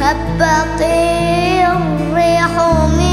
هب طير الريح من